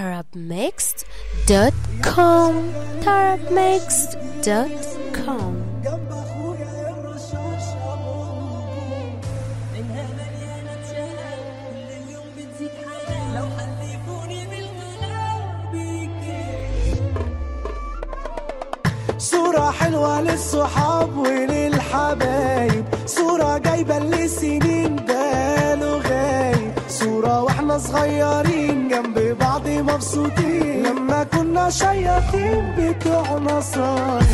tarabmixed.com tarabmixed.com جنب اخويا بشهاء كل حياة لو صورة حلوة للصحاب وللحبايب. صورة جايبة لسنين بقاله غايب صورة وإحنا صغيرين جنب بعض مبسوطين. لما كنا شياطين بتوع نصايب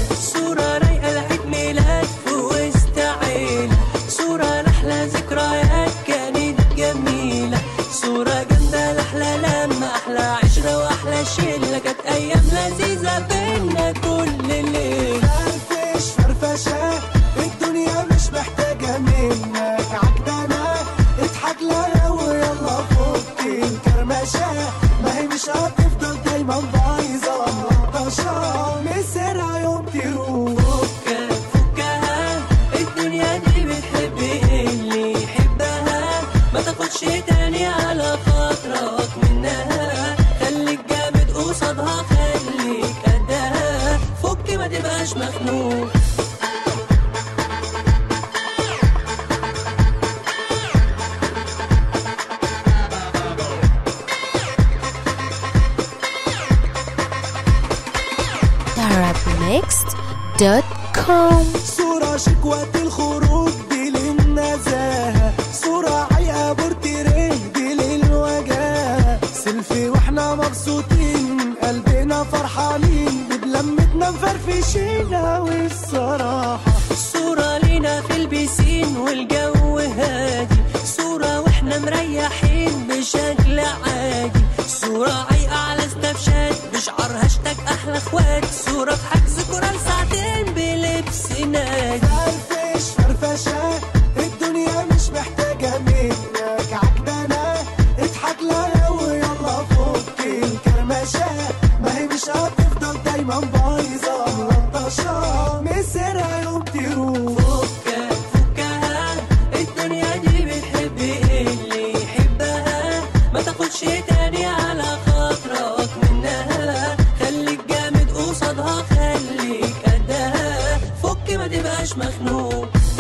ملطشة مسرها يوم tarabmixed.com صورة شيك وقت الخروج دي للنزاهة. صورة عيقة بورتريه دي للوجاهة. سيلفي وإحنا مبسوطين قلبنا فرحانين. بلمتنا مفرفشين اوي الصراحة صورة لينا في البسين والجو هادي. صورة وإحنا مريحين بشكل عادي. صورة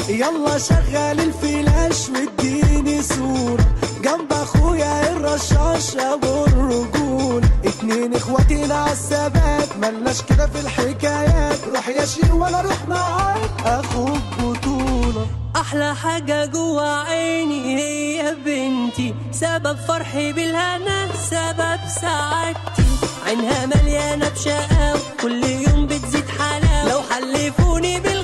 يلا شغل الفلاش واديني صورة جنب أخويا الرشاش ابو الرجول اتنين اخواتنا عالثبات ملناش كده في الحكايات. روح يا شير ولا روح معاك. أخوك بطولة. أحلى حاجة جوا عيني هي بنتي. سبب فرحي بالهنا سبب سعادتي. عينها مليانة بشقاوة كل يوم بتزيد حلاوة. لو حلفوني بالغلاوة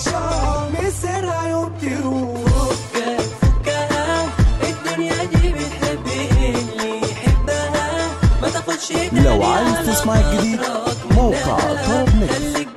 ملطشة مسرها يوم تروح لو عايز تسمع الجديد، موقع. طرب ميكس